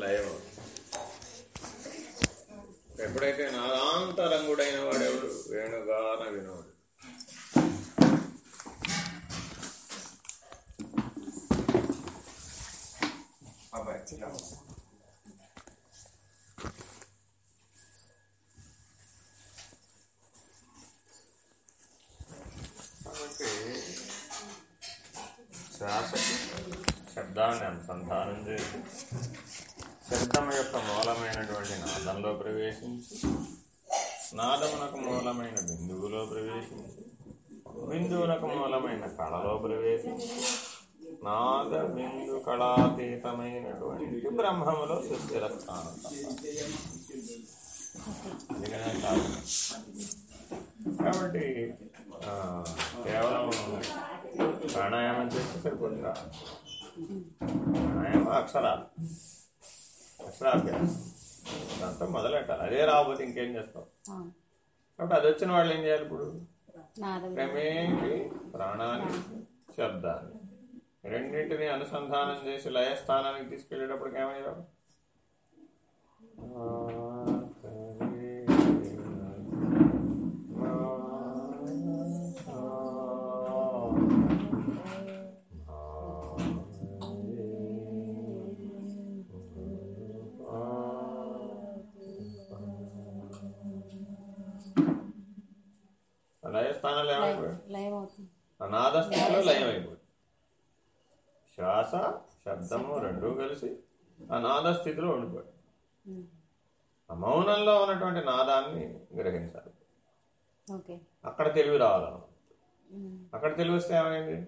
Live ఎప్పుడైతే నా వాడెవడు వేణుగాన వినోడు కాబట్టి శ్వాసకి శబ్దాన్ని అనుసంధానం చేసి శబ్దం యొక్క మూలమైనటువంటి నాదంలో ప్రవేశించి నాదమునకు మూలమైన బిందువులో ప్రవేశించి బిందువునకు మూలమైన కళలో ప్రవేశించి నాద బిందు కళాతీతమైనటువంటి బ్రహ్మములో సుస్థిర స్థానం అందుకనే కాదు కాబట్టి కేవలం ప్రాణాయామం చేస్తే సరిపోతుందా ప్రాణాయామం అక్షరాలు. అక్షరాభ్యాసం దాంతో మొదలెట్టాలి. అదే రాకపోతే ఇంకేం చేస్తాం? కాబట్టి అది వచ్చిన వాళ్ళు ఏం చేయాలి ఇప్పుడు? క్రమేపీ ప్రాణాన్ని శబ్దాన్ని రెండింటిని అనుసంధానం చేసి లయస్థానానికి తీసుకెళ్ళేటప్పటికి ఏమయ్యారు? అవుతుంది. ఆ నాదస్థితిలో లయం శ్వాస శబ్దము రెండూ కలిసి ఉండిపోయాయి ఉమ్. ఆ మౌనంలో ఉన్నటువంటి నాదాన్ని గ్రహించాలి. అక్కడ తెలివి ఉమ్. అక్కడ తెలివి వస్తే ఏమైంది?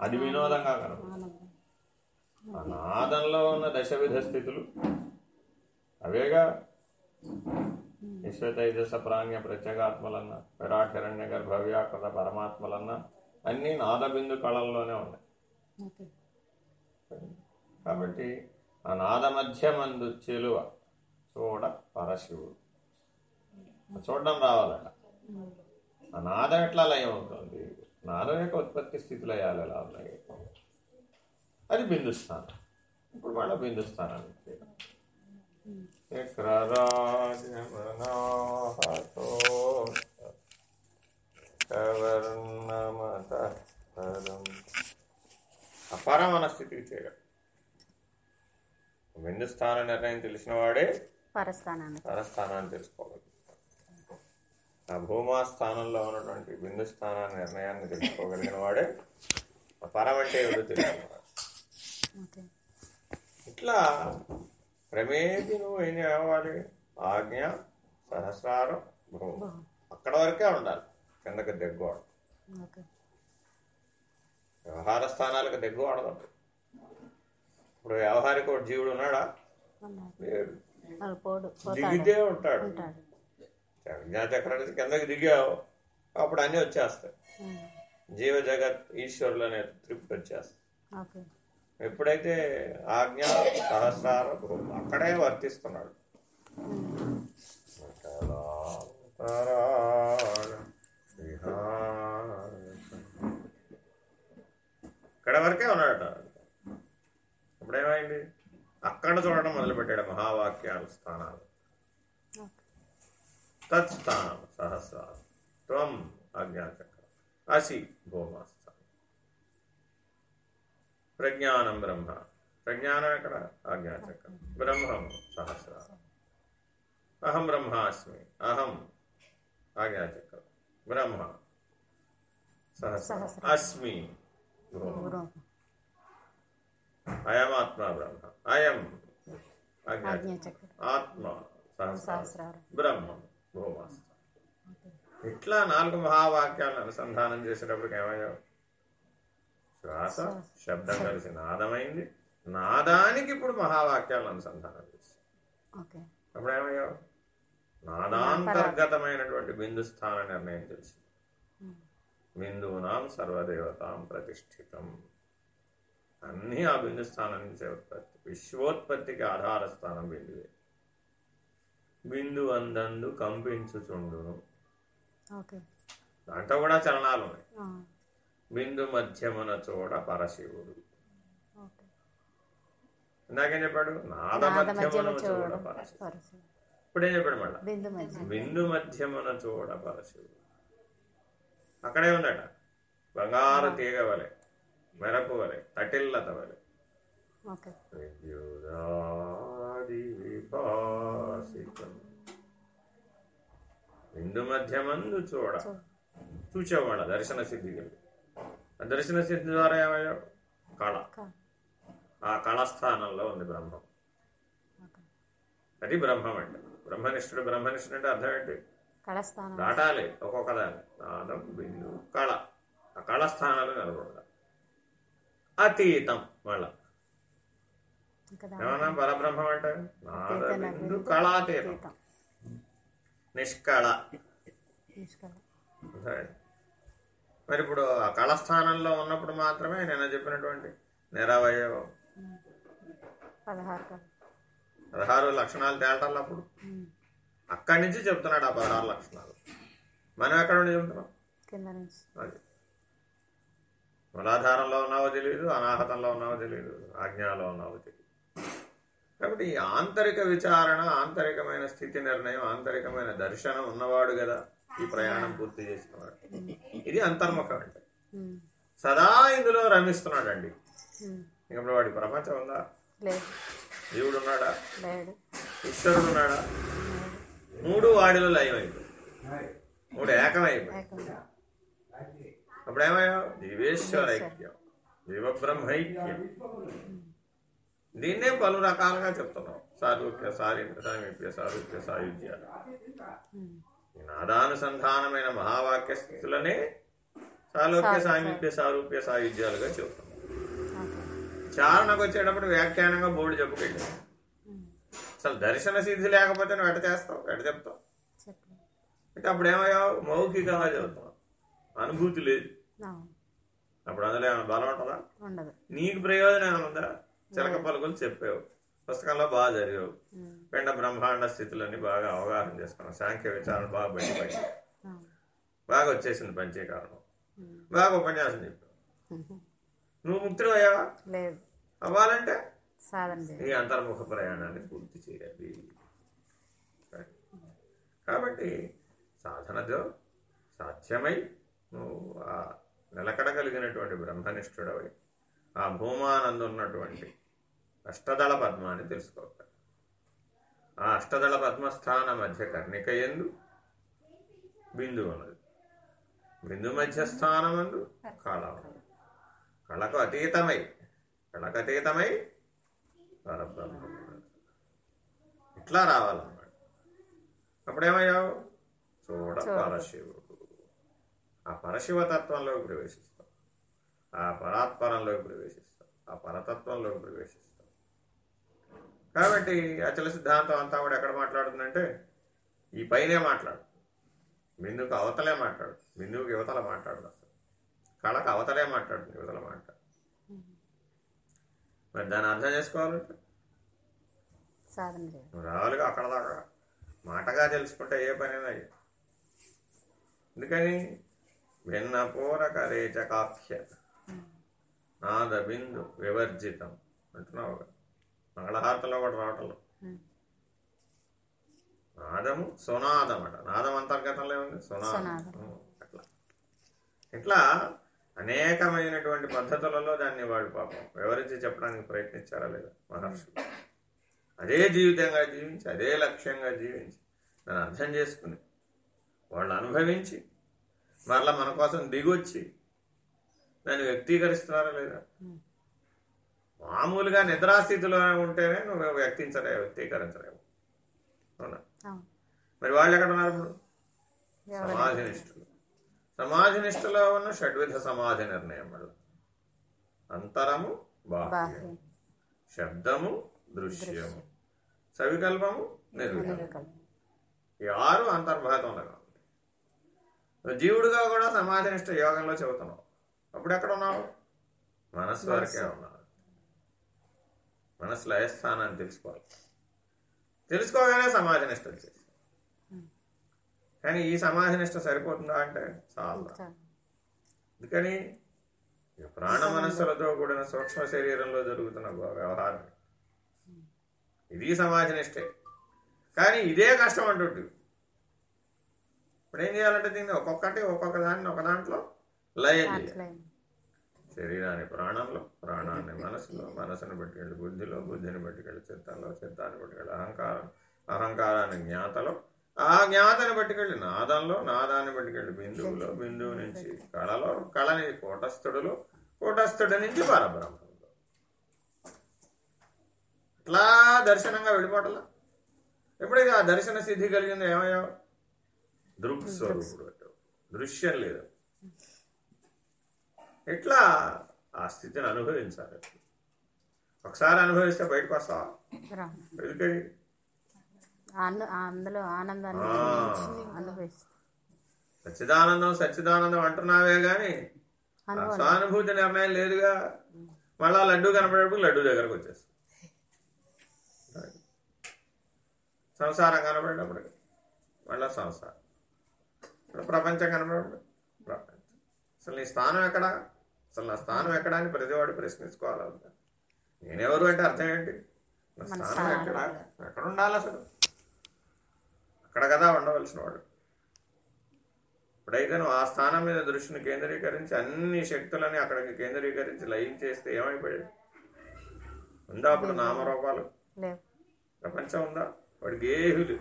అది వినోదంగా కనపడుతుంది. ఆ నాదంలో ఉన్న దశవిధ స్థితులు అవేగా? విశ్వతైజస ప్రాణ్య ప్రత్యేగాత్మలన్న విరాట్ హిరణ్య గర్భ వ్యాకృత పరమాత్మలన్న అన్నీ నాదబిందు కళల్లోనే ఉన్నాయి. కాబట్టి ఆ నాద మధ్యమందు చెలువ చూడ పరశివుడు. చూడడం రావాలట. ఆ నాదం ఎట్లా లయం అవుతుంది? నాదం యొక్క ఉత్పత్తి స్థితి లయాలు ఎలా ఉన్నాయి. అది బిందుస్థానం. ఇప్పుడు మళ్ళీ బిందుస్థానానికి అపరమన స్థితికి చేయడం బిందు స్థాన నిర్ణయం తెలిసిన వాడే పరస్థానాన్ని తెలుసుకోగలుగుతాడు ఆ భూమా స్థానంలో ఉన్నటువంటి బిందు స్థాన నిర్ణయాన్ని తెలుసుకోగలిగిన వాడే ఆ పరం అంటే ఏమిటో తెలుసుకున్నాడు ఓకే ఇట్లా క్రమేపీ నువ్వు ఏం కావాలి ఆజ్ఞ సహస్రారం భూమి అక్కడ వరకే ఉండాలి. కిందకి దిగ్గోడ ఓకే. వ్యవహార స్థానాలకు దిగ్గోడదు ఇప్పుడు వ్యవహారిక ఒక జీవుడు ఉన్నాడా? దిగితే ఉంటాడు. ఉంటాడు. జ్ఞాచక్రానికి కిందకి దిగావు అప్పుడు అన్నీ వచ్చేస్తాయి. జీవ జగత్ ఈశ్వరులు అనే తృప్తి వచ్చేస్తాయి. ఎప్పుడైతే ఆజ్ఞ సహస్రార అక్కడే వర్తిస్తున్నాడు. ఇక్కడ వరకే ఉన్నాడట. ఇప్పుడేమైంది? అక్కడ చూడడం మొదలుపెట్టాడు మహావాక్యాలు స్థానాలు. ఓకే తత్స్థానం సహస్రాలు త్వం ఆజ్ఞాచక్రం అసి భూమాస్థానం ప్రజ్ఞానం బ్రహ్మ. ప్రజ్ఞానం ఎక్కడ? ఆజ్ఞాచక్రం. బ్రహ్మం సహస్రాలు అహం బ్రహ్మాస్మి. అహం ఆజ్ఞాచక్రం. బ్రహ్మ సహస్రం. సహస్రం. అస్మి అయమాత్మ బ్రహ్మ. అయం ఆజ్ఞాచక్రం. ఆత్మ సహస్రారం బ్రహ్మం భూమాస్థ ఇట్లా నాలుగు మహావాక్యాలను అనుసంధానం చేసేటప్పటికి ఏమయ్యావు? శ్వాస శబ్దం కలిసి నాదమైంది. నాదానికి ఇప్పుడు మహావాక్యాలను అనుసంధానం చేసి. అప్పుడు ఏమయ్యావు నాదాంతర్గతమైనటువంటి బిందు స్థాన నిర్ణయం తెలిసి బిందువునాం సర్వదేవతాం ప్రతిష్ఠితం. అన్నీ ఆ బిందు స్థానం నుంచే ఉత్పత్తి. విశ్వోత్పత్తికి ఆధార స్థానం బిందువే. బిందు అందందు కంపించుచుండును దాంట్లో కూడా చలనాలు ఉన్నాయి బిందు మధ్యమున చూడ పరశివుడు. ఇందాకేం చెప్పాడు? నాద మధ్యమున మధ్యము చూడ పరశివుడు. ఇప్పుడేం చెప్పాడు మళ్ళా? బిందు మధ్య బిందు మధ్యమున చూడ పరశివుడు. అక్కడే ఉందట. బంగారు తీగ వలె మెరపు వలె తటిల్లత వలె. విద్యుదాది విభాసితం. బిందు మధ్యమందు చూడ. చూచేవాళ్ళ దర్శన సిద్ధి కలిగి దర్శన సిద్ధి ద్వారా ఏమయ్యావు కళ ఆ కళస్థానంలో ఉంది బ్రహ్మం అది బ్రహ్మం అంటే బ్రహ్మనిష్ఠుడు బ్రహ్మనిష్ఠుడు అంటే అర్థం ఏంటి దాటాలి ఒక్కొక్క దాన్ని నాదం బిందు కళ ఆ కళ స్థానాలు నిలబడాలి అతీతం మళ్ళా ఏమన్నా పరబ్రహ్మం అంటే నాద బిందు కళాతీతం నిష్కళ. మరి ఇప్పుడు ఆ కళస్థానంలో ఉన్నప్పుడు మాత్రమే నేను చెప్పినటువంటి నిరవయవం పదహారు లక్షణాలు తేలటాలు అప్పుడు. అక్కడి నుంచి చెప్తున్నాడు ఆ పదహారు లక్షణాలు. మనం ఎక్కడ నుండి నుంచి. అది. మూలాధారంలో ఉన్నావో తెలియదు అనాహతంలో ఉన్నావో తెలియదు ఆజ్ఞాలో ఉన్నావో తెలియదు కాబట్టి ఈ ఆంతరిక విచారణ ఆంతరికమైన స్థితి నిర్ణయం ఆంతరికమైన దర్శనం ఉన్నవాడు కదా. ఈ ప్రయాణం పూర్తి చేసినవాడు ఇది అంతర్ముఖం అంటే సదా ఇందులో రమిస్తున్నాడండి. ఇప్పుడు వాడి ప్రపంచం ఉందా? దేవుడు ఉన్నాడా ఈశ్వరుడు ఉన్నాడా మూడు వాడిలో లయమైపోయి మూడు ఏకమైపోయి ఏకంగా అప్పుడు ఏమయ్యా జీవేశ్వరైక్యం జీవబ్రహ్మైక్యం దీన్నే పలు రకాలుగా చెప్తున్నాం. సారూప్య సారీప్య సామీప్య సారూప్య ఈ నాదానుసంధానమైన మహావాక్య స్థితులనే సాలోక్య సామీప్య సారూప్య సాయుధ్యాలుగా ఓకే. చారణకు వచ్చేటప్పుడు వ్యాఖ్యానంగా బోర్డు చెప్పుకెళ్ళాం. ఉమ్, అసలు దర్శన సిద్ధి లేకపోతే నువ్వు ఎట చేస్తావు ఎట చెప్తావు. అంటే అప్పుడు ఏమయ్యావు మౌఖికంగా చెబుతావు అనుభూతి లేదు. అప్పుడు అందులో ఏమైనా బలం ఉంటుందా? నీకు ప్రయోజనం ఏమైనా ఉందా? చిలక పలుకులు చెప్పావు. పుస్తకంలో బాగా చదివావు పిండ బ్రహ్మాండ స్థితులన్నీ బాగా అవగాహన చేసుకున్నావు. సాంఖ్య విచారణ బాగా బయటపడి బాగా వచ్చేసింది పంచీకరణం. బాగా ఉపన్యాసం చెప్పావు. నువ్వు ముక్తులు అయ్యావా లేదు. అవ్వాలంటే? ఈ అంతర్ముఖ ప్రయాణాన్ని పూర్తి చేయాలి. కాబట్టి సాధనతో సాధ్యమై నువ్వు ఆ నిలకడగలిగినటువంటి బ్రహ్మనిష్ఠుడవై ఆ భూమానందు అష్టదళ పద్మాన్ని తెలుసుకోవాలి. ఆ అష్టదళ పద్మస్థాన మధ్య కర్ణిక ఎందు బిందు ఉన్నది. బిందు మధ్య స్థానమందు కళ ఉన్నది. కళకు అతీతమై కళకు అతీతమై పరబ్రహ్మం. ఇట్లా రావాలన్నమాట. అప్పుడేమయ్యావు? చూడ పరశివుడు. ఆ పరశివతత్వంలోకి ప్రవేశిస్తాం ఆ పరాత్పరంలోకి ప్రవేశిస్తాం ఆ పరతత్వంలోకి ప్రవేశిస్తాం కాబట్టి అచల సిద్ధాంతం అంతా కూడా ఎక్కడ మాట్లాడుతుందంటే ఈ పైనే మాట్లాడు. బిందుకు అవతలే మాట్లాడు. బిందువుకి యువతల మాట్లాడదు అసలు. కళకు అవతలే మాట్లాడుతుంది యువతల మాట్లాడు మరి దాన్ని అర్థం చేసుకోవాలంటే రావాలిగా అక్కడ దాకా? మాటగా తెలుసుకుంటే ఏ పనైనా అయ్యే. ఎందుకని? భిన్న పూరక రేచకాఖ్య నాద బిందు వివర్జితం. అంటున్నావు కదా. మంగళహారతిలో కూడా రావటంలో. నాదము సునాదం అట. నాదం అంతర్గతంలో ఉంది సునాదం అట్లా. ఇట్లా అనేకమైనటువంటి పద్ధతులలో దాన్ని వాళ్ళు పాపం వివరించి చెప్పడానికి ప్రయత్నించారా లేదా? మహర్షులు. అదే జీవితంగా జీవించి అదే లక్ష్యంగా జీవించి దాన్ని అర్థం చేసుకుని వాళ్ళు అనుభవించి మరలా మన కోసం దిగొచ్చి దాన్ని వ్యక్తీకరిస్తున్నారా లేదా? మామూలుగా నిద్రాస్థితిలో ఉంటేనే నువ్వు వ్యక్తించలేవు వ్యక్తీకరించలేవు. అవునా? మరి వాళ్ళు ఎక్కడ ఉన్నారు ఇప్పుడు? ఎవరు? సమాధి నిష్ఠులు సమాధి నిష్ఠలో ఉన్న షడ్విధ సమాధి నిర్ణయం వల్ల అంతరము బాహ్యం బాహ్యం శబ్దము దృశ్యము. సవికల్పము నిర్వికల్పం నిరుకల్పం ఈ ఆరు అంతర్భాగంలో ఉంది జీవుడుగా కూడా సమాధి నిష్ఠ యోగంలో చెబుతున్నావు. అప్పుడు ఎక్కడ ఉన్నావు? మనస్సు వరకే ఉన్నావు. మనసు లయస్థానాన్ని తెలుసుకోవాలి? తెలుసుకోగానే సమాధి నిష్ఠ వచ్చేసి కానీ ఈ సమాధి నిష్ట సరిపోతుందా అంటే చాలా ఈ ప్రాణ మనస్సులతో కూడిన సూక్ష్మ శరీరంలో జరుగుతున్న వ్యవహారం. ఇది సమాజ నిష్టే. కానీ ఇదే కష్టం అంటుంటు ఇప్పుడు ఏం చేయాలంటే దీన్ని ఒక్కొక్కటి ఒక్కొక్క దాన్ని ఒక దాంట్లో లయం చేయాలి. శరీరాన్ని ప్రాణంలో ప్రాణాన్ని మనసులో మనసును పట్టుకెళ్ళి బుద్ధిలో బుద్ధిని పట్టుకెళ్ళి చిత్తంలో చిత్తాన్ని పట్టుకెళ్ళి అహంకారం అహంకారాన్ని జ్ఞాతలో ఆ జ్ఞాతని పట్టుకెళ్ళి నాదంలో నాదాన్ని పట్టుకెళ్ళి బిందువులో బిందువు నుంచి కళలో కళని కూటస్థుడులో కూటస్థుడి నుంచి పరబ్రహ్మంలో. ఇట్లా దర్శనంగా వెళ్ళిపోవటలా ఎప్పుడైతే ఆ దర్శన సిద్ధి కలిగిందో ఏమయ్యో దృక్స్వరూపుడు. దృశ్యం లేదు. ఎట్లా ఆ స్థితిని అనుభవించాలి? ఒకసారి అనుభవిస్తే బయటకు వస్తావా. ఎందుకని? ఆనంద- అందులో ఆనందాన్ని ఆ. అనుభవిస్తాం. సచ్చిదానందం సచ్చిదానందం అంటున్నావే గాని సానుభూతి నిర్ణయం లేదుగా. మళ్ళా లడ్డు కనపడేటప్పుడు లడ్డు దగ్గరకు వచ్చేస్తుంది సంసారం కనపడేటప్పుడు మళ్ళా సంసారం. ఇప్పుడు ప్రపంచం కనపడేటప్పుడు ప్రపంచం. అసలు నీ స్థానం ఎక్కడ? అసలు నా స్థానం ఎక్కడ అని ప్రతివాడు ప్రశ్నించుకోవాలి నేనెవరు అంటే అర్థం ఏంటి? నా స్థానం ఎక్కడ? ఎక్కడ ఉండాలి అసలు? అక్కడ కదా ఉండవలసిన వాడు. ఇప్పుడైతే నువ్వు ఆ స్థానం మీద దృష్టిని కేంద్రీకరించి అన్ని శక్తులని అక్కడికి కేంద్రీకరించి లయం చేస్తే ఏమైపోయాడు ఉందా అప్పుడు నామరూపాలు? ప్రపంచం ఉందా? వాడికి ఏమి లేవు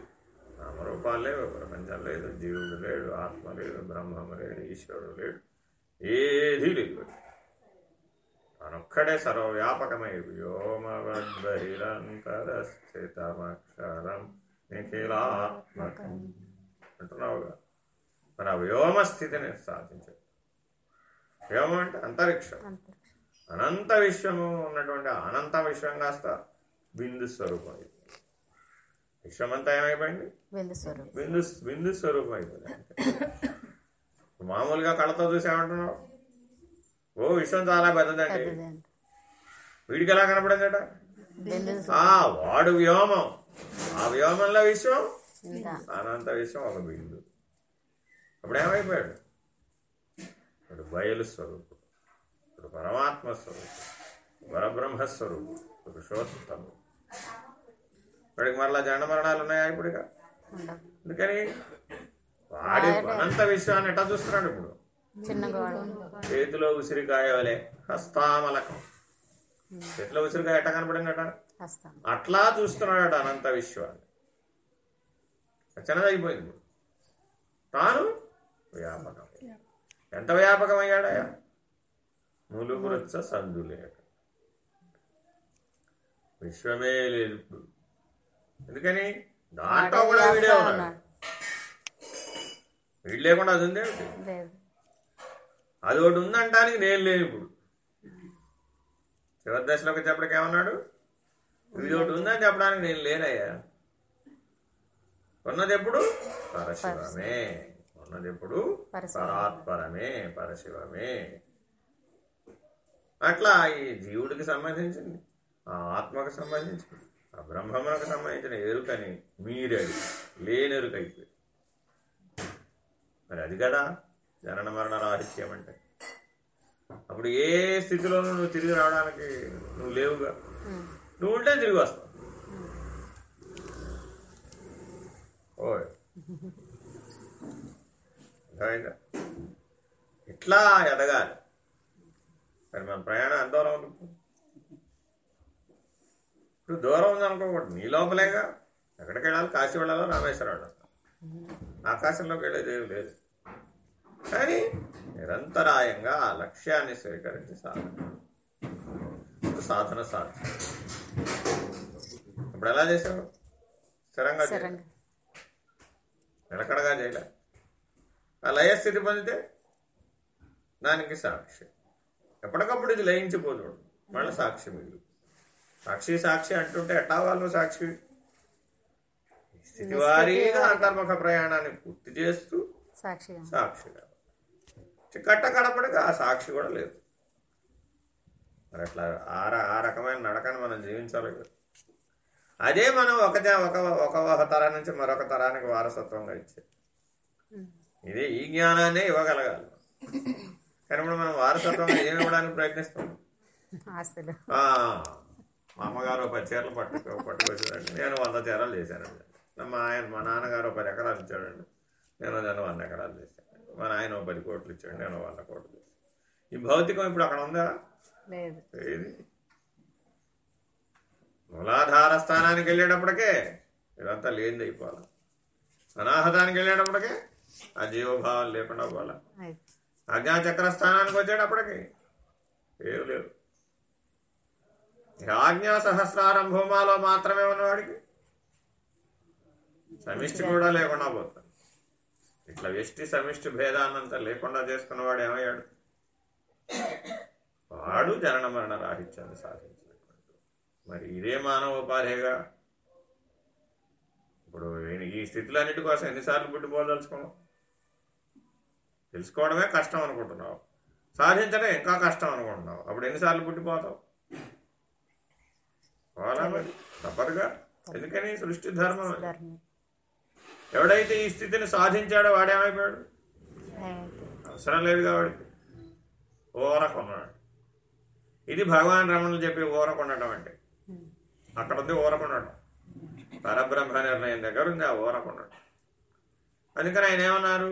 నామరూపాలు లేవు. ప్రపంచం లేదు. జీవుడు లేడు. ఆత్మ లేదు. బ్రహ్మం లేడు ఈశ్వరుడు లేడు. ఏది లేదు. తానొక్కడే సర్వవ్యాపకమై వ్యోమవద్బహిరంతరస్థితమక్షరం నిఖిలాత్మకం. అంటున్నావుగా. మరి ఆ వ్యోమ స్థితిని సాధించాడు వ్యోమం అంటే అంతరిక్షం. అనంత విశ్వము ఉన్నటువంటి అనంత విశ్వం కాస్త బిందు స్వరూపం అయిపోయింది విశ్వమంతా ఏమైపోయింది? బిందు స్వరూపం. బిందు స్వరూపం అయిపోయింది. మామూలుగా కళ్ళతో చూసామంటున్నావు ఓ విశ్వం చాలా పెద్దదండి. వీడికి ఎలా కనపడిందట? ఆ వాడు వ్యోమం. ఆ వ్యోమంలో విశ్వం? అనంత విశ్వం ఒక బిందు. అప్పుడు ఏమైపోయాడు? ఇప్పుడు బయలు స్వరూపుడు ఇప్పుడు పరమాత్మ స్వరూపుడు పరబ్రహ్మ స్వరూపుడు పురుషోత్తముడు ఇప్పటికి మరలా జండ మరణాలు ఉన్నాయా ఇప్పుడు ఇక ఉండవు. అందుకని వాడి అనంత విశ్వాన్ని ఎట్లా చూస్తున్నాడు ఇప్పుడు? చేతిలో ఉసిరికాయ వలె హస్తామలకం. చేతిలో ఉసిరికాయ ఎట్ట కనపడిందట? వస్తాం అట్లా చూస్తున్నాడట అనంత విశ్వాన్ని. చిన్నదైపోయింది తాను వ్యాపకం. ఎంత వ్యాపకం అయ్యాడయా ములుగురచ్చ సందులేట. విశ్వమే లేదు ఇప్పుడు. ఎందుకని? దాంట్లో కూడా వీడే ఉన్నాడు. వీడు లేకుండా అది ఉందేమిటి? అది ఒకటి ఉందంటానికి నేను లేను ఇప్పుడు. చివరి దశలోకి చెప్పడానికి ఏమన్నాడు? ఇది ఒకటి ఉందని చెప్పడానికి నేను లేనయ్యా. ఉన్నది ఎప్పుడు? పరశివమే ఉన్నది ఎప్పుడు. పరాత్పరమే పరశివమే అట్లా ఈ జీవుడికి సంబంధించింది ఆ ఆత్మకు సంబంధించింది ఆ బ్రహ్మములకు సంబంధించిన ఎరుకని మీరెడు లేని ఎరుక అయిపోయింది మరి అది కదా జనన మరణ రాహిత్యం అంటే. అప్పుడు ఏ స్థితిలోనూ నువ్వు తిరిగి రావడానికి నువ్వు లేవుగా. నువ్వు ఉంటే తిరిగి వస్తావు. ఓయ్. ఇట్లా ఎదగాలి? మరి మన ప్రయాణం ఎంత దూరం ఉంటుంది? ఇప్పుడు దూరం ఉందనుకోకూడదు. నీ లోపలేగా? ఎక్కడికి వెళ్ళాలి? కాశీ వెళ్ళాలో? రామేశ్వరం వెళ్ళాలి? ఆకాశంలోకి వెళ్ళేది ఏమి లేదు. కానీ నిరంతరాయంగా ఆ లక్ష్యాన్ని స్వీకరించి సాధన సాధన సాధ్యం. ఇప్పుడు ఎలా చేసావు స్థిరంగా నిలకడగా చేయలే. ఆ లయస్థితి పొందితే దానికి సాక్షి ఎప్పటికప్పుడు ఇది లయించిపోతుంది మళ్ళీ సాక్షి మిగులు సాక్షి సాక్షి అంటుంటే ఎట్టా వాళ్ళు సాక్షి? స్థితి వారీగా అంతర్ముఖ ప్రయాణాన్ని పూర్తి చేస్తూ సాక్షిగా. సాక్షిగా. కట్ట కడపడిగా ఆ సాక్షి కూడా లేదు. మరి అట్లా ఆ ర- ఆ రకమైన నడకను మనం జీవించాలి కదా. అదే మనం ఒక ఒక ఒక తరం నుంచి మరొక తరానికి వారసత్వంగా ఇచ్చేది ఇదే ఈ జ్ఞానాన్నే ఇవ్వగలగాలి. కానీ ఇప్పుడు మనం వారసత్వంగా ఏమి ఇవ్వడానికి ప్రయత్నిస్తాం. ఆస్తులు. ఆ, మా అమ్మగారు ఒక పది చీరలు పట్టుకు పట్టుకొచ్చారండి నేను వంద చీరలు చేశానండి. మా ఆయన మా నాన్నగారు పది ఎకరాలు ఇచ్చాడండి. నేను నేను వంద ఎకరాలు చేశాను మా నాయన పది కోట్లు ఇచ్చాడు నేను వంద కోట్లు చేశాను ఈ భౌతికం ఇప్పుడు అక్కడ ఉందా? లేదు. ఏది? మూలాధార స్థానానికి వెళ్ళేటప్పటికే ఇదంతా లేనిది అయిపోవాలి. అనాహతానికి వెళ్ళేటప్పటికే ఆ జీవభావం లేకుండా పోవాలి. ఆజ్ఞాచక్ర స్థానానికి వచ్చేటప్పటికి ఏం లేవు. ఆజ్ఞా సహస్రారం భూమాలో మాత్రమే ఉన్నవాడికి సమిష్టి కూడా లేకుండా పోతుంది ఇట్లా వ్యష్టి సమిష్టి భేదాన్నంతా లేకుండా చేసుకున్నవాడు ఏమయ్యాడు? వాడు జనన మరణ రాహిత్యాన్ని సాధించినటువంటి మరి ఇదే మానవోపాధిగా ఇప్పుడు ఈ స్థితులన్నిటి కోసం ఎన్నిసార్లు పుట్టిపోదలుచుకున్నాం తెలుసుకోవడమే కష్టం అనుకుంటున్నావు. సాధించడం ఇంకా కష్టం అనుకుంటున్నావు. అప్పుడు ఎన్నిసార్లు పుట్టిపోతావు? పోవాలా మరి? తప్పదుగా. ఎందుకని? సృష్టి. ధర్మం ఎవడైతే ఈ స్థితిని సాధించాడో వాడేమైపోయాడు అవసరం లేదుగా వాడికి ఊరకొన్నాడు ఇది భగవాన్ రమణులు చెప్పి ఊరకొండటం అంటే. అక్కడ ఉంది ఊరకొండటం పరబ్రహ్మ నిర్ణయం దగ్గర ఉంది ఆ ఊరకొండటం అందుకని ఆయన ఏమన్నారు?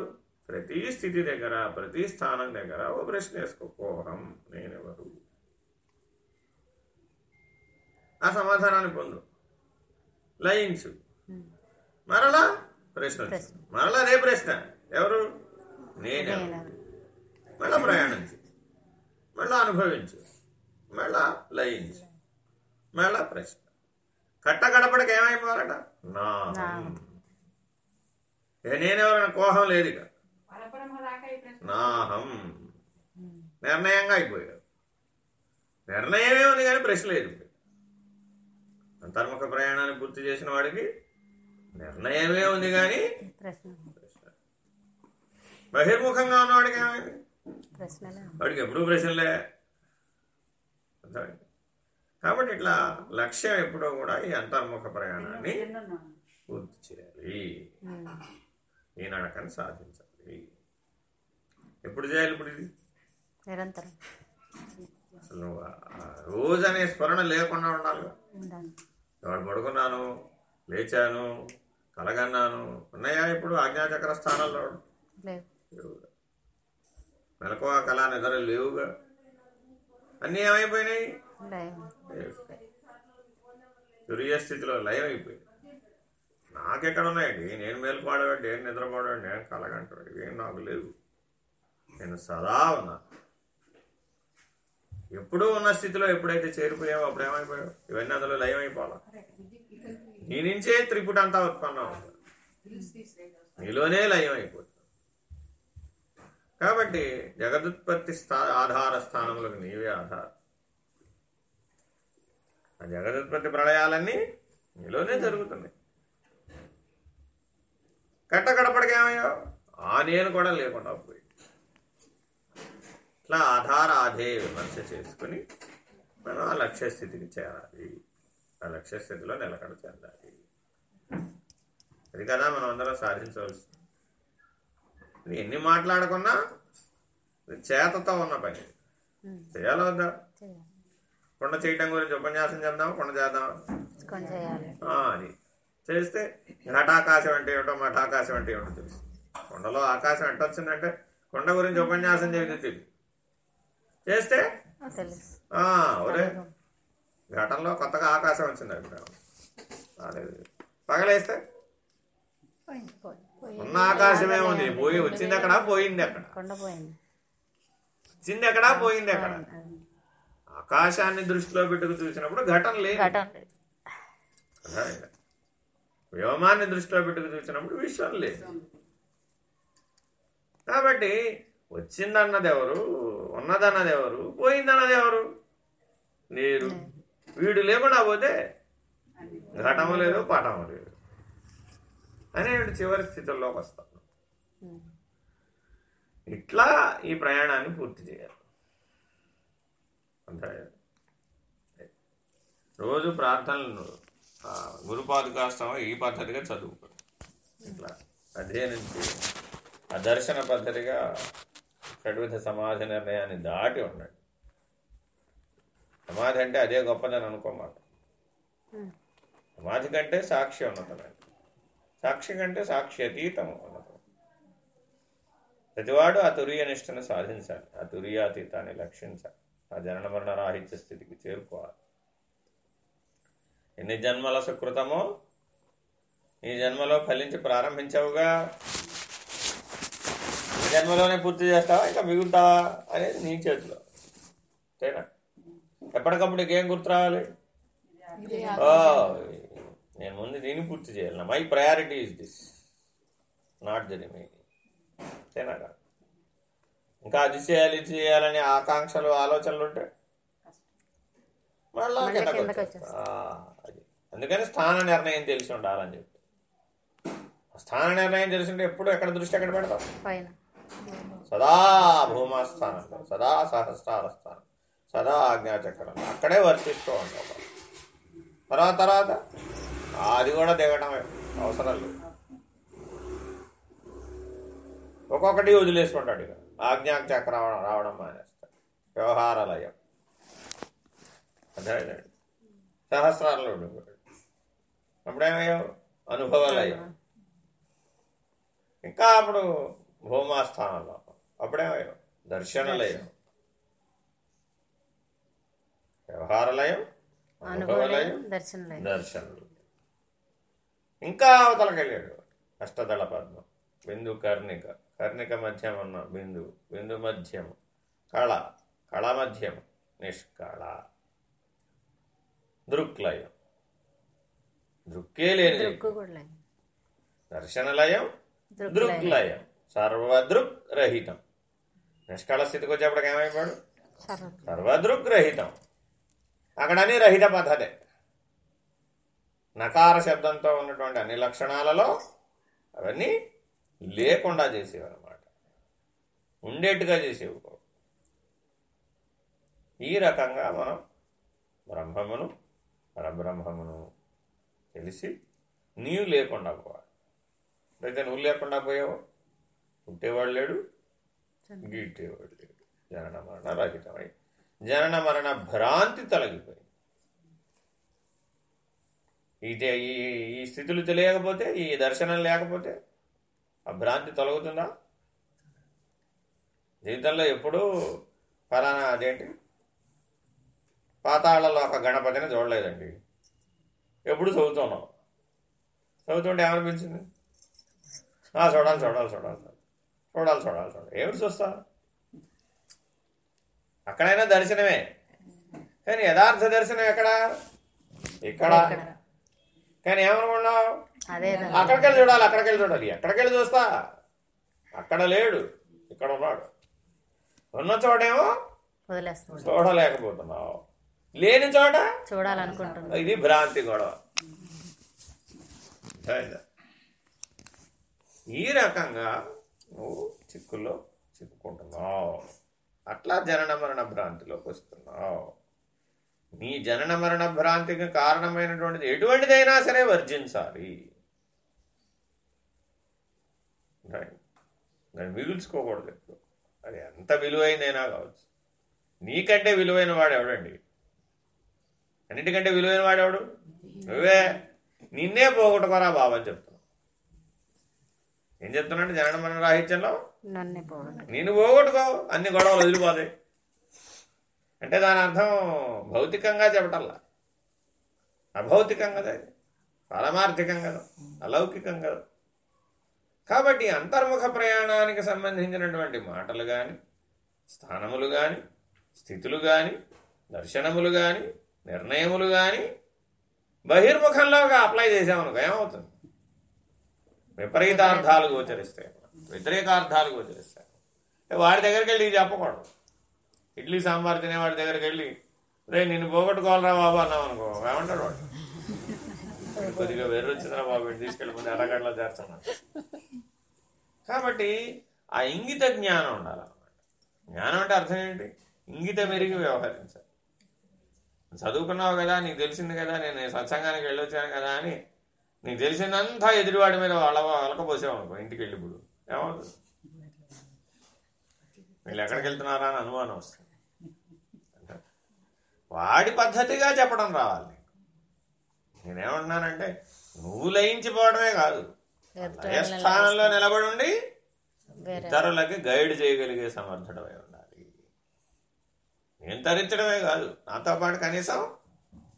ప్రతి స్థితి దగ్గర ప్రతి స్థానం దగ్గర ఓ ప్రశ్న వేసుకో కోరం నేనెవరు? ఆ సమాధానాన్ని పొందు. లయించు మరలా ప్రశ్న. మరలా అదే ప్రశ్న. ఎవరు? నేను. మళ్ళా ప్రయాణించు. మళ్ళా అనుభవించు. మళ్ళా లయించు. మళ్ళా ప్రశ్న. కట్ట గడపడకి ఏమైపోవాలట? నాహం ఇక నేనెవరైనా కోహం లేదు ఇక నాహం. నిర్ణయంగా అయిపోయాడు నిర్ణయమే ఉంది కానీ ప్రశ్న లేదు. అంతర్ముఖ ప్రయాణాన్ని పూర్తి చేసిన వాడికి నిర్ణయమే ఉంది కానీ బహిర్ముఖంగా ఉన్నవాడికి ఏమైంది వాడికి ఎప్పుడూ ప్రశ్నలే? కాబట్టి ఇట్లా లక్ష్యం ఎప్పుడూ కూడా ఈ అంతర్ముఖ ప్రయాణాన్ని పూర్తి చేయాలి. ఈ నడకని సాధించాలి. ఎప్పుడు చేయాలి ఇప్పుడు ఇది? నిరంతరం. అసలు నువ్వు ఆ రోజు అనే స్మరణ లేకుండా ఉండాలి ఉండాలి. ఎవరు పడుకున్నాను లేచాను కలగన్నాను. ఉన్నాయా ఇప్పుడు ఆజ్ఞాచక్ర స్థానంలో మెలకువ కళ నిద్ర లేవుగా? అన్నీ ఏమైపోయినాయి? స్థితిలో లయం అయిపోయింది. నాకెక్కడ ఉన్నాయండి నేను మేలుకోవడం నేను నిద్రపోవడం నేను కలగంటాడు ఇవేం నాకు లేవు. నేను సదా ఉన్నా. ఎప్పుడూ ఉన్న స్థితిలో ఎప్పుడైతే చేరిపోయావో అప్పుడు ఏమైపోయావు? ఇవన్నీ అందులో లయం అయిపోవాలి? నీ నుంచే త్రిపుట అంతా ఉత్పన్నం అవుతుంది. నీలోనే లయం అయిపోతుంది కాబట్టి జగదుత్పత్తి స్థా ఆధార స్థానములకు నీవే ఆధారం. ఆ జగదుత్పత్తి ప్రళయాలన్నీ నీలోనే జరుగుతున్నాయి. కట్ట గడపడికి ఆ నేను కూడా లేకుండా పోయి. ఇట్లా ఆధార ఆధేయ విమర్శ చేసుకుని మనం ఆ లక్ష్య స్థితికి చేరాలి. ఆ లక్ష్య స్థితిలో నిలకడ చెందాలి. అది కదా మనం అందరం సాధించవలసింది. ఎన్ని మాట్లాడుకున్నా చేతతో ఉన్న పని. చేయాలి వద్దా? కొండ చేయటం గురించి ఉపన్యాసం చేద్దాం కొండ చేద్దాం అది. చేస్తే ఘటాకాశం అంటే ఏమిటో మఠాకాశం అంటే ఏమిటో తెలుసు. కొండలో ఆకాశం ఎట్ట వచ్చిందంటే కొండ గురించి ఉపన్యాసం చేయదు తెలియదు చేస్తే? ఒరే ఘటంలో కొత్తగా ఆకాశం వచ్చింది అభిప్రాయం రాలేదు. పగలేస్తే? ఉన్న ఆకాశమే ఉంది. పోయి వచ్చింది అక్కడ పోయింది అక్కడ వచ్చింది ఎక్కడ? పోయింది అక్కడ ఆకాశాన్ని దృష్టిలో పెట్టుకు చూసినప్పుడు ఘటన లేదు? వ్యోమాన్ని దృష్టిలో పెట్టుకు చూసినప్పుడు విశ్వం లేదు. కాబట్టి వచ్చిందన్నది ఎవరు? ఉన్నదన్నది ఎవరు? పోయిందన్నది ఎవరు? నీరు. వీడు లేకుండా పోతే ఘటము లేదు పటము లేదు. అనేవి చివరి స్థితుల్లోకి వస్తాం. ఇట్లా ఈ ప్రయాణాన్ని పూర్తి చేయాలి. అర్థమైందా? రోజు ప్రార్థనలను గురుపాదుకాష్టం ఈ పద్ధతిగా చదువుకో ఇట్లా అధ్యయనం చేయాలి ఆ దర్శన పద్ధతిగా షడ్విధ సమాధి నిర్ణయాన్ని దాటి ఉండండి. సమాధి అంటే అదే గొప్పదని అనుకోమాట సమాధి కంటే సాక్షి ఉన్నతమైనది సాక్షి కంటే సాక్షి అతీతము ఉన్నతం ప్రతివాడు ఆ తురియ నిష్టను సాధించాలి. ఆ తురియాతీతాన్ని లక్షించాలి. ఆ జనన మరణ రాహిత్య స్థితికి చేరుకోవాలి. ఎన్ని జన్మల సుకృతమో ఈ జన్మలో ఫలించి ప్రారంభించావుగా. జన్మలోనే పూర్తి చేస్తావా? ఇంకా మిగులుతావా? అనేది నీ చేతిలో. అంతేనా ఎప్పటికప్పుడు నీకేం గుర్తు రావాలి? నేను ముందు దీన్ని పూర్తి చేయాలి my priority is this not the remaining కాదు? ఇంకా అది చేయాలి ఇది చేయాలని ఆకాంక్షలు ఆలోచనలు ఉంటే మళ్ళా అది. అందుకని స్థాన నిర్ణయం తెలిసి ఉండాలని చెప్పి. స్థాన నిర్ణయం తెలిసి ఉంటే ఎప్పుడు ఎక్కడ దృష్టి ఎక్కడ పెడతాం సదా భూమాస్థానంలో సదా సహస్రార స్థానం సదా ఆజ్ఞాచక్రం. అక్కడే వర్తిస్తూ ఉంటాం తర్వాత తర్వాత అది కూడా దిగడమే అవసరం లేదు. ఒక్కొక్కటి వదిలేసుకుంటాడు ఇక. ఆజ్ఞాచక్రం రావడం మానేస్తాడు. వ్యవహారాలయం. అర్థమైందండి సహస్రాలలో ఉండిపోయాడు అప్పుడేమయ్యావు అనుభవాలయం. ఇంకా అప్పుడు భూమాస్థానంలో. అప్పుడేమయ్యావు దర్శనలయం. వ్యవహారలయం అనుభవలయం ఇంకా అవతలకి వెళ్ళాడు అష్టదళ పద్మం. బిందు కర్ణిక. కర్ణిక మధ్యం అన్న బిందు బిందు మధ్యం. కళ కళ మధ్యం. నిష్కళ. దృక్లయం. దృక్కే లేని దర్శనలయం దృక్లయం. సర్వదృక్ రహితం నిష్కళ స్థితికి వచ్చేప్పటికి ఏమైపోయాడు? సర్వ సర్వదృక్ రహితం అక్కడని రహిత పద్ధతే. నకార శబ్దంతో ఉన్నటువంటి అన్ని లక్షణాలలో అవన్నీ లేకుండా చేసేవి అనమాట ఉండేట్టుగా చేసేవి. ఈ రకంగా మనం బ్రహ్మమును పరబ్రహ్మమును తెలిసి నీవు లేకుండా పోవాలి. అయితే నువ్వు లేకుండా పోయావు. పుట్టేవాడు లేడు గీటేవాడు లేడు. జనన మరణ రహితమై జనన మరణ భ్రాంతి తొలగిపోయింది. ఇది ఈ ఈ స్థితులు తెలియకపోతే ఈ దర్శనం లేకపోతే ఆ భ్రాంతి తొలగుతుందా? జీవితంలో ఎప్పుడూ ఫలానా అదేంటి? పాతాళలో ఒక గణపతిని చూడలేదండి. ఎప్పుడు చదువుతున్నాం? చదువుతుంటే ఏమనిపించింది? చూడాలి చూడాలి చూడాలి చూడాలి చూడాలి చూడాలి ఏమిటి చూస్తాను అక్కడైనా దర్శనమే. కానీ యథార్థ దర్శనం ఎక్కడ? ఇక్కడ. కానీ ఏమనుకున్నావు అదే అక్కడికి వెళ్ళి చూడాలి అక్కడికి వెళ్ళి చూడాలి. ఎక్కడికి వెళ్ళి చూస్తా? అక్కడ లేడు ఇక్కడ ఉన్నాడు. ఉన్న చోటేమో చూడలేకపోతున్నావు. లేని చోట? చూడాలనుకుంటున్నాను ఇది భ్రాంతి గొడవ? ఈ రకంగా నువ్వు చిక్కుల్లో చిక్కుకుంటున్నావు. అట్లా జనన మరణ భ్రాంతిలోకి వస్తున్నావు. నీ జనన మరణ భ్రాంతికి కారణమైనటువంటిది ఎటువంటిదైనా సరే వర్జించాలి దాన్ని మిగుల్చుకోకూడదు ఎప్పుడు. అది ఎంత విలువైందైనా కావచ్చు. నీకంటే విలువైన వాడు ఎవడండి? అన్నిటికంటే విలువైన వాడెవడు నువ్వే. నిన్నే పోగొట్టుకోరా బాబు అని చెప్తున్నావు. ఏం చెప్తున్నాడు జనన మరణ రాహిత్యంలో? నేను పోగొట్టుకో అన్ని గొడవలు వదిలిపోతాయి. అంటే దాని అర్థం భౌతికంగా చెప్పటల్లా అభౌతికం కదా పరమార్థికం కదా అలౌకికం కదా. కాబట్టి అంతర్ముఖ ప్రయాణానికి సంబంధించినటువంటి మాటలు కానీ స్థానములు కానీ స్థితులు కానీ దర్శనములు కానీ నిర్ణయములు కానీ బహిర్ముఖంలోగా అప్లై చేసామనుకో ఏమవుతుంది? విపరీతార్థాలు గోచరిస్తాయి. వ్యతిరేకార్థాలు గోచరిస్తాయి వాడి దగ్గరికి వెళ్ళి చెప్పకూడదు. ఇడ్లీ సాంబార్ తినేవాడి దగ్గరికి వెళ్ళి రే నిన్ను పోగొట్టుకోవాలరా బాబు అన్నావు అనుకో ఏమంటాడు వాడు? కొద్దిగా వెర్రు వచ్చిందిరా బాబు వీడు తీసుకెళ్ళి ముందు ఎర్రగడ్డలో చేర్చమన్నాడు కాబట్టి ఆ ఇంగిత జ్ఞానం ఉండాలన్నమాట జ్ఞానం అంటే అర్థం ఏంటి? ఇంగిత మెరిగి వ్యవహరించాలి. చదువుకున్నావు కదా నీకు తెలిసింది కదా నేను సత్సంగానికి వెళ్ళొచ్చాను కదా అని నీకు తెలిసిందంతా ఎదురువాడి మీద వాళ్ళ అలకపోసావు అనుకో ఇంటికి వెళ్ళిప్పుడు ఏమవుతుంది? వీళ్ళు ఎక్కడికి వెళ్తున్నారా అని అనుమానం వస్తుంది. అంటే వాడి పద్ధతిగా చెప్పడం రావాలి. నేనేమంటున్నానంటే నువ్వు లయించిపోవడమే కాదు. స్థానంలో నిలబడి ఉండి ఇతరులకి గైడ్ చేయగలిగే సమర్థుడమై ఉండాలి. నేను తరించడమే కాదు. నాతో పాటు కనీసం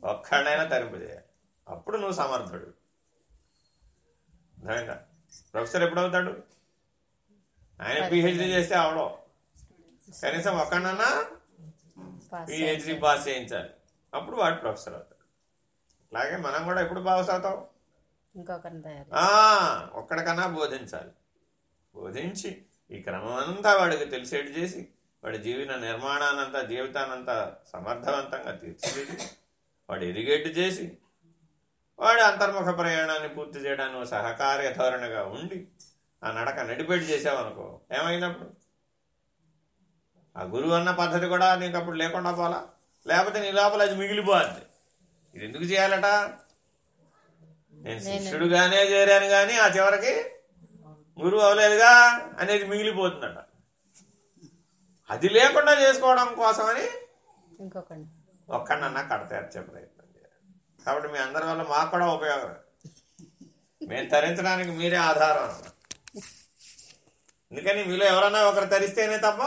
ఒక్కడైనా తరింపజేయాలి అప్పుడు నువ్వు సమర్థుడు. అర్థమైందా? ప్రొఫెసర్ ఎప్పుడవుతాడు? ఆయన పిహెచ్డి చేస్తే అవడం కనీసం ఒక్కడన్నా పాస్ పిహెచ్డి పాస్ చేయించాలి. అప్పుడు వాడు ప్రొఫెసర్ అవుతాడు. అలాగే మనం కూడా ఎప్పుడు పాస్ అవుతాం ఒక్కడికన్నా బోధించాలి. బోధించి ఈ క్రమం అంతా వాడికి తెలిసేటి చేసి వాడి జీవన నిర్మాణానంతా జీవితానంతా సమర్థవంతంగా తీర్చిదిద్ది వాడు ఎరిగేట్టు చేసి వాడి అంతర్ముఖ ప్రయాణాన్ని పూర్తి చేయడానికి సహకార్య ధోరణిగా ఉండి ఆ నడక నడిపెట్టి చేసావనుకో ఏమైనప్పుడు ఆ గురువు అన్న పద్ధతి కూడా నీకు అప్పుడు లేకుండా పోలా? లేకపోతే నీ లోపల అది మిగిలిపోద్ది. ఇది ఎందుకు చేయాలట? నేను శిష్యుడుగానే చేరాను కానీ ఆ చివరికి గురువు అవలేదుగా అనేది మిగిలిపోతుందట. అది లేకుండా చేసుకోవడం కోసమని ఇంకొకరిని ఒక్కడన్నా కడతేర్చే ప్రయత్నం చేయాలి కాబట్టి మీ అందరి వల్ల మాకు కూడా ఉపయోగం మేము తరించడానికి మీరే ఆధారం. అందుకని మీలో ఎవరన్నా ఒకరు తరిస్తేనే తప్ప